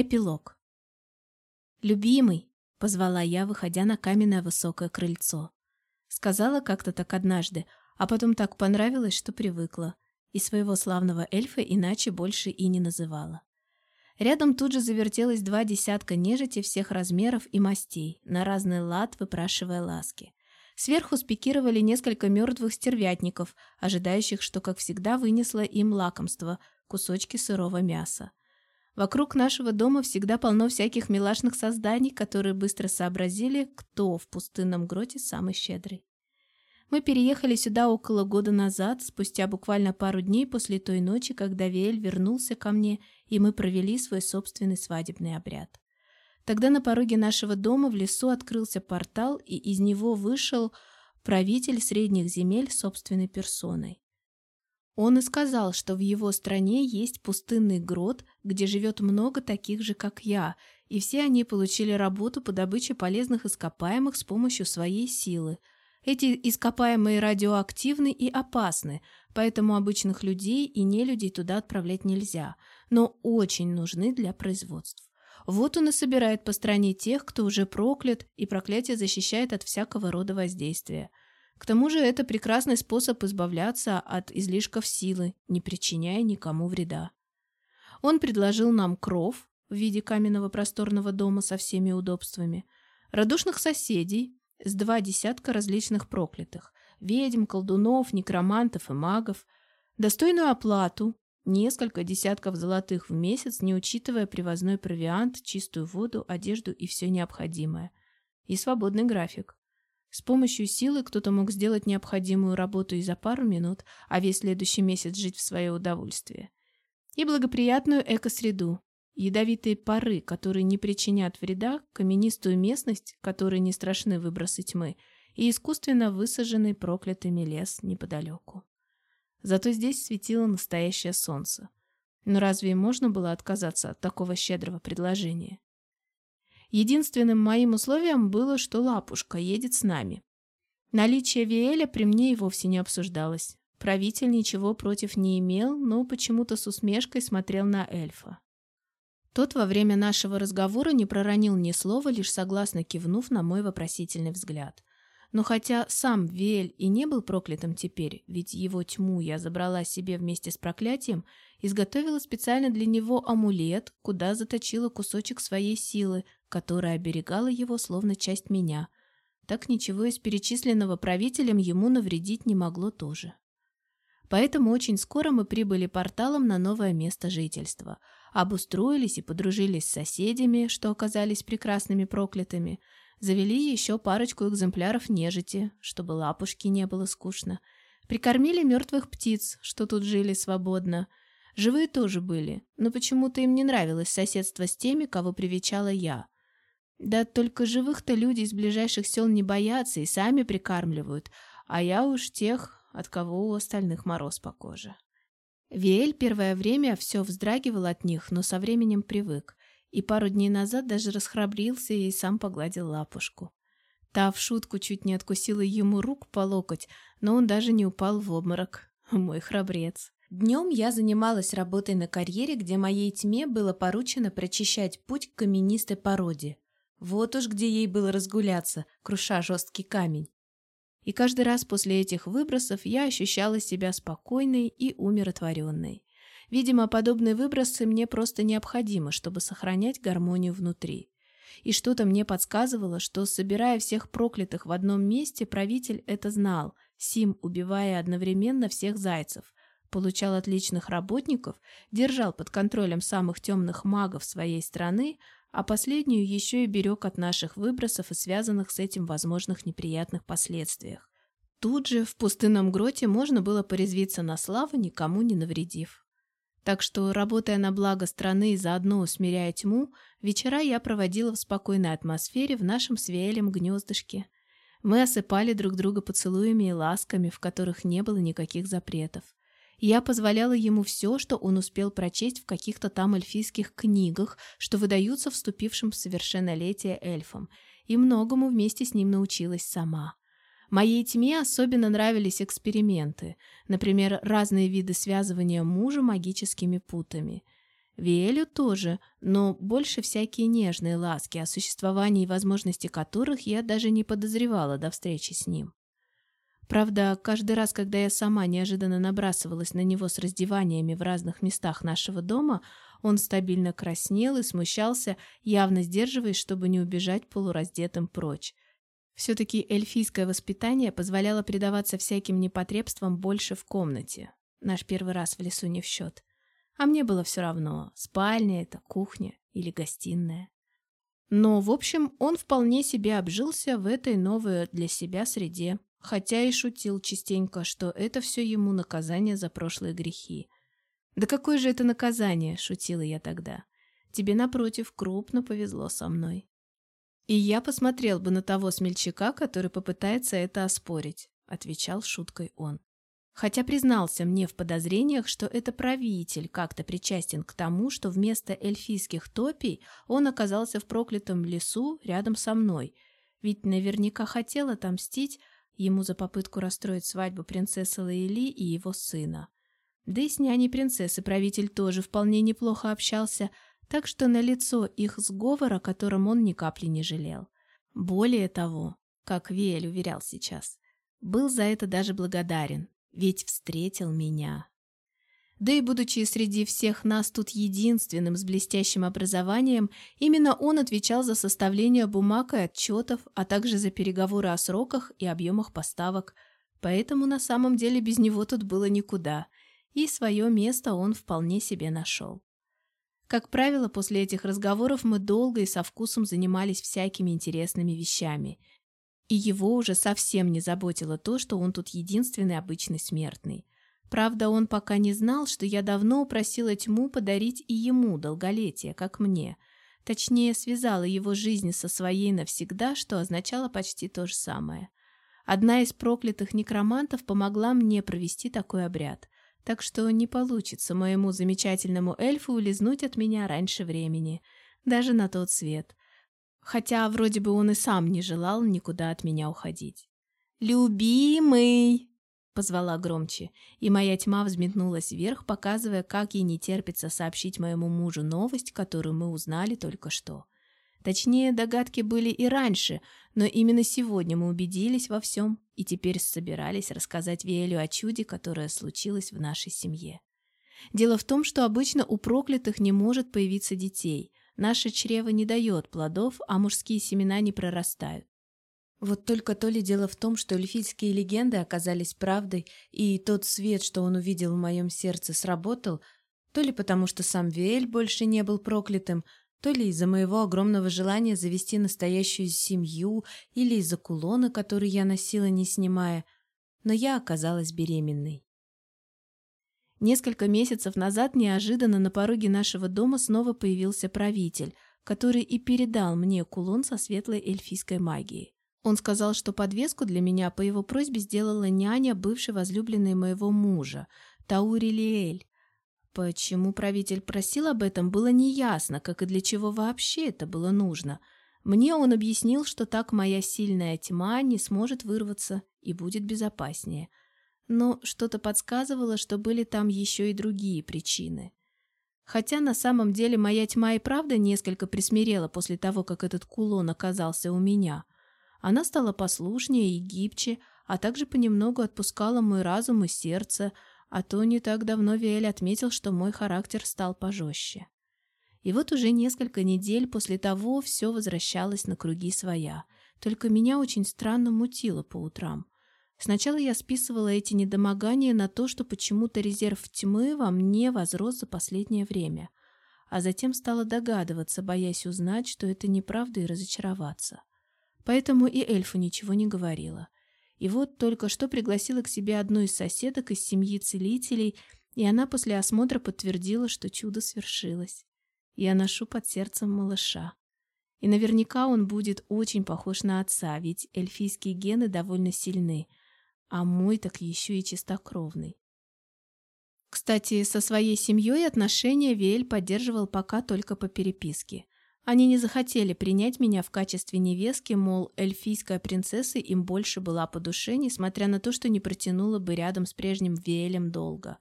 Эпилог. «Любимый!» — позвала я, выходя на каменное высокое крыльцо. Сказала как-то так однажды, а потом так понравилось, что привыкла. И своего славного эльфа иначе больше и не называла. Рядом тут же завертелось два десятка нежити всех размеров и мастей, на разный лад выпрашивая ласки. Сверху спикировали несколько мертвых стервятников, ожидающих, что, как всегда, вынесло им лакомство — кусочки сырого мяса. Вокруг нашего дома всегда полно всяких милашных созданий, которые быстро сообразили, кто в пустынном гроте самый щедрый. Мы переехали сюда около года назад, спустя буквально пару дней после той ночи, когда Виэль вернулся ко мне, и мы провели свой собственный свадебный обряд. Тогда на пороге нашего дома в лесу открылся портал, и из него вышел правитель средних земель собственной персоной. Он и сказал, что в его стране есть пустынный грот, где живет много таких же, как я, и все они получили работу по добыче полезных ископаемых с помощью своей силы. Эти ископаемые радиоактивны и опасны, поэтому обычных людей и нелюдей туда отправлять нельзя, но очень нужны для производств. Вот он и собирает по стране тех, кто уже проклят, и проклятие защищает от всякого рода воздействия – к тому же это прекрасный способ избавляться от излишков силы, не причиняя никому вреда. Он предложил нам кров в виде каменного просторного дома со всеми удобствами, радушных соседей с два десятка различных проклятых, ведьм, колдунов, некромантов и магов, достойную оплату, несколько десятков золотых в месяц, не учитывая привозной провиант, чистую воду, одежду и все необходимое, и свободный график. С помощью силы кто-то мог сделать необходимую работу и за пару минут, а весь следующий месяц жить в свое удовольствие. И благоприятную экосреду, ядовитые пары, которые не причинят вреда, каменистую местность, которой не страшны выбросы тьмы, и искусственно высаженный проклятыми лес неподалеку. Зато здесь светило настоящее солнце. Но разве можно было отказаться от такого щедрого предложения? Единственным моим условием было, что лапушка едет с нами. Наличие Виэля при мне и вовсе не обсуждалось. Правитель ничего против не имел, но почему-то с усмешкой смотрел на эльфа. Тот во время нашего разговора не проронил ни слова, лишь согласно кивнув на мой вопросительный взгляд. Но хотя сам Вель и не был проклятым теперь, ведь его тьму я забрала себе вместе с проклятием, изготовила специально для него амулет, куда заточила кусочек своей силы, которая оберегала его словно часть меня. Так ничего из перечисленного правителем ему навредить не могло тоже. Поэтому очень скоро мы прибыли порталом на новое место жительства, обустроились и подружились с соседями, что оказались прекрасными проклятыми – Завели еще парочку экземпляров нежити, чтобы лапушки не было скучно. Прикормили мертвых птиц, что тут жили свободно. Живые тоже были, но почему-то им не нравилось соседство с теми, кого привечала я. Да только живых-то люди из ближайших сел не боятся и сами прикармливают, а я уж тех, от кого у остальных мороз по коже. Виэль первое время все вздрагивал от них, но со временем привык и пару дней назад даже расхрабрился и сам погладил лапушку. Та в шутку чуть не откусила ему рук по локоть, но он даже не упал в обморок. Мой храбрец. Днем я занималась работой на карьере, где моей тьме было поручено прочищать путь к каменистой породе. Вот уж где ей было разгуляться, круша жесткий камень. И каждый раз после этих выбросов я ощущала себя спокойной и умиротворенной. Видимо, подобные выбросы мне просто необходимы, чтобы сохранять гармонию внутри. И что-то мне подсказывало, что, собирая всех проклятых в одном месте, правитель это знал, Сим, убивая одновременно всех зайцев, получал отличных работников, держал под контролем самых темных магов своей страны, а последнюю еще и берег от наших выбросов и связанных с этим возможных неприятных последствиях. Тут же, в пустынном гроте, можно было порезвиться на славу, никому не навредив. Так что, работая на благо страны и заодно усмиряя тьму, вечера я проводила в спокойной атмосфере в нашем с гнездышке. Мы осыпали друг друга поцелуями и ласками, в которых не было никаких запретов. Я позволяла ему все, что он успел прочесть в каких-то там эльфийских книгах, что выдаются вступившим в совершеннолетие эльфам, и многому вместе с ним научилась сама. Моей тьме особенно нравились эксперименты, например, разные виды связывания мужа магическими путами. Виэлю тоже, но больше всякие нежные ласки, о существовании и возможности которых я даже не подозревала до встречи с ним. Правда, каждый раз, когда я сама неожиданно набрасывалась на него с раздеваниями в разных местах нашего дома, он стабильно краснел и смущался, явно сдерживаясь, чтобы не убежать полураздетым прочь. Все-таки эльфийское воспитание позволяло предаваться всяким непотребствам больше в комнате. Наш первый раз в лесу не в счет. А мне было все равно, спальня это, кухня или гостиная. Но, в общем, он вполне себе обжился в этой новой для себя среде, хотя и шутил частенько, что это все ему наказание за прошлые грехи. «Да какое же это наказание?» – шутила я тогда. «Тебе, напротив, крупно повезло со мной». «И я посмотрел бы на того смельчака, который попытается это оспорить», – отвечал шуткой он хотя признался мне в подозрениях, что это правитель как-то причастен к тому, что вместо эльфийских топий он оказался в проклятом лесу рядом со мной, ведь наверняка хотел отомстить ему за попытку расстроить свадьбу принцессы Лаэли и его сына. Да и с няней принцессы правитель тоже вполне неплохо общался, так что на лицо их сговора, которым он ни капли не жалел. Более того, как Виэль уверял сейчас, был за это даже благодарен, ведь встретил меня. Да и будучи среди всех нас тут единственным с блестящим образованием, именно он отвечал за составление бумаг и отчетов, а также за переговоры о сроках и объемах поставок. Поэтому на самом деле без него тут было никуда, и свое место он вполне себе нашел. Как правило, после этих разговоров мы долго и со вкусом занимались всякими интересными вещами – и его уже совсем не заботило то, что он тут единственный обычный смертный. Правда, он пока не знал, что я давно упросила тьму подарить и ему долголетие, как мне. Точнее, связала его жизнь со своей навсегда, что означало почти то же самое. Одна из проклятых некромантов помогла мне провести такой обряд. Так что не получится моему замечательному эльфу улизнуть от меня раньше времени. Даже на тот свет хотя вроде бы он и сам не желал никуда от меня уходить. «Любимый!» — позвала громче, и моя тьма взметнулась вверх, показывая, как ей не терпится сообщить моему мужу новость, которую мы узнали только что. Точнее, догадки были и раньше, но именно сегодня мы убедились во всем и теперь собирались рассказать Виэлю о чуде, которое случилось в нашей семье. Дело в том, что обычно у проклятых не может появиться детей, Наше чрево не дает плодов, а мужские семена не прорастают. Вот только то ли дело в том, что эльфийские легенды оказались правдой, и тот свет, что он увидел в моем сердце, сработал, то ли потому, что сам Виэль больше не был проклятым, то ли из-за моего огромного желания завести настоящую семью, или из-за кулона, который я носила, не снимая, но я оказалась беременной. Несколько месяцев назад неожиданно на пороге нашего дома снова появился правитель, который и передал мне кулон со светлой эльфийской магией. Он сказал, что подвеску для меня по его просьбе сделала няня, бывшей возлюбленной моего мужа, Таури Лиэль. Почему правитель просил об этом, было неясно, как и для чего вообще это было нужно. Мне он объяснил, что так моя сильная тьма не сможет вырваться и будет безопаснее – но что-то подсказывало, что были там еще и другие причины. Хотя на самом деле моя тьма и правда несколько присмирела после того, как этот кулон оказался у меня. Она стала послушнее и гибче, а также понемногу отпускала мой разум и сердце, а то не так давно Виэль отметил, что мой характер стал пожестче. И вот уже несколько недель после того все возвращалось на круги своя, только меня очень странно мутило по утрам – Сначала я списывала эти недомогания на то, что почему-то резерв тьмы во мне возрос за последнее время, а затем стала догадываться, боясь узнать, что это неправда и разочароваться. Поэтому и эльфу ничего не говорила. И вот только что пригласила к себе одну из соседок из семьи целителей, и она после осмотра подтвердила, что чудо свершилось. Я ношу под сердцем малыша. И наверняка он будет очень похож на отца, ведь эльфийские гены довольно сильны — а мой так еще и чистокровный. Кстати, со своей семьей отношения Виэль поддерживал пока только по переписке. Они не захотели принять меня в качестве невестки, мол, эльфийская принцесса им больше была по душе, несмотря на то, что не протянула бы рядом с прежним Виэлем долго.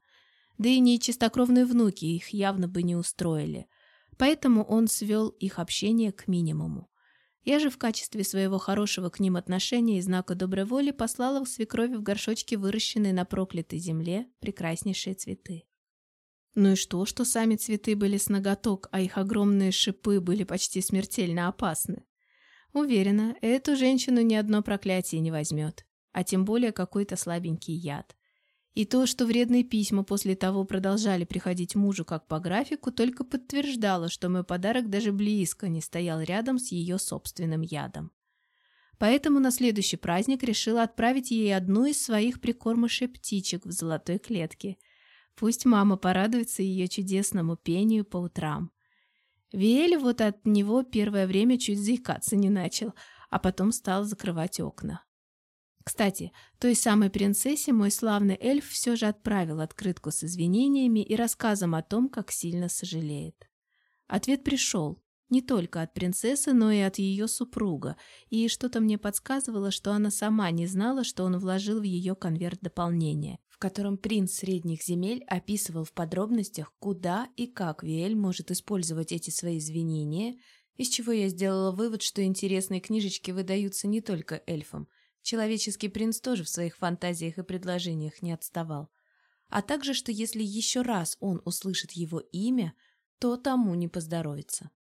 да и не чистокровные внуки их явно бы не устроили. Поэтому он свел их общение к минимуму. Я же в качестве своего хорошего к ним отношения и знака доброй воли послала в свекрови в горшочке выращенные на проклятой земле прекраснейшие цветы. Ну и что, что сами цветы были с ноготок, а их огромные шипы были почти смертельно опасны? Уверена, эту женщину ни одно проклятие не возьмет, а тем более какой-то слабенький яд. И то, что вредные письма после того продолжали приходить мужу как по графику, только подтверждало, что мой подарок даже близко не стоял рядом с ее собственным ядом. Поэтому на следующий праздник решила отправить ей одну из своих прикормышей птичек в золотой клетке. Пусть мама порадуется ее чудесному пению по утрам. Виэль вот от него первое время чуть заикаться не начал, а потом стал закрывать окна. Кстати, той самой принцессе мой славный эльф все же отправил открытку с извинениями и рассказом о том, как сильно сожалеет. Ответ пришел. Не только от принцессы, но и от ее супруга, и что-то мне подсказывало, что она сама не знала, что он вложил в ее конверт дополнение, в котором принц средних земель описывал в подробностях, куда и как Виэль может использовать эти свои извинения, из чего я сделала вывод, что интересные книжечки выдаются не только эльфам, Человеческий принц тоже в своих фантазиях и предложениях не отставал. А также, что если еще раз он услышит его имя, то тому не поздоровится.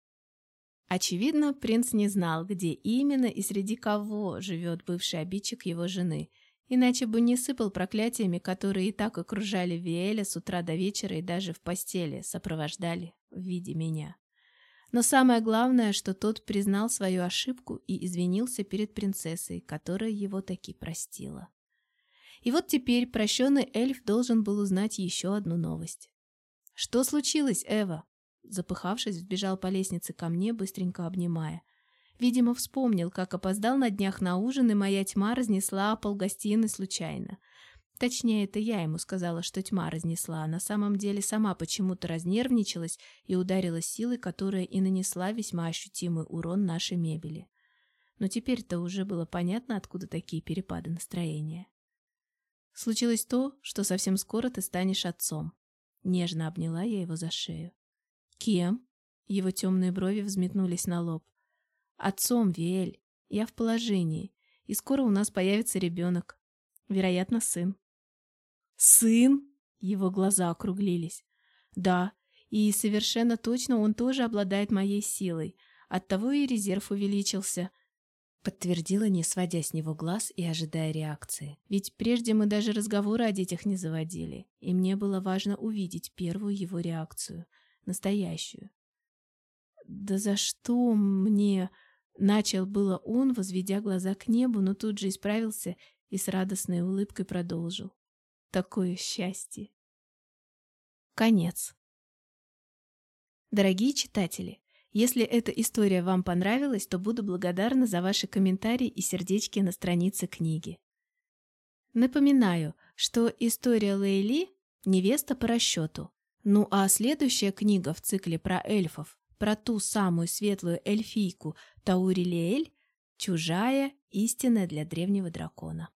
Очевидно, принц не знал, где именно и среди кого живет бывший обидчик его жены, иначе бы не сыпал проклятиями, которые и так окружали Виэля с утра до вечера и даже в постели сопровождали в виде меня. Но самое главное, что тот признал свою ошибку и извинился перед принцессой, которая его таки простила. И вот теперь прощенный эльф должен был узнать еще одну новость. «Что случилось, Эва?» Запыхавшись, сбежал по лестнице ко мне, быстренько обнимая. Видимо, вспомнил, как опоздал на днях на ужин, и моя тьма разнесла пол гостиной случайно. Точнее, это я ему сказала, что тьма разнесла, а на самом деле сама почему-то разнервничалась и ударила силой, которая и нанесла весьма ощутимый урон нашей мебели. Но теперь-то уже было понятно, откуда такие перепады настроения. Случилось то, что совсем скоро ты станешь отцом. Нежно обняла я его за шею. Кем? Его темные брови взметнулись на лоб. Отцом, Виэль. Я в положении, и скоро у нас появится ребенок. Вероятно, сын. «Сын?» Его глаза округлились. «Да, и совершенно точно он тоже обладает моей силой. Оттого и резерв увеличился». Подтвердила, не сводя с него глаз и ожидая реакции. Ведь прежде мы даже разговоры о детях не заводили, и мне было важно увидеть первую его реакцию, настоящую. «Да за что мне...» Начал было он, возведя глаза к небу, но тут же исправился и с радостной улыбкой продолжил. Такое счастье. Конец. Дорогие читатели, если эта история вам понравилась, то буду благодарна за ваши комментарии и сердечки на странице книги. Напоминаю, что история Лейли – невеста по расчету. Ну а следующая книга в цикле про эльфов, про ту самую светлую эльфийку Таурилиэль – чужая истина для древнего дракона.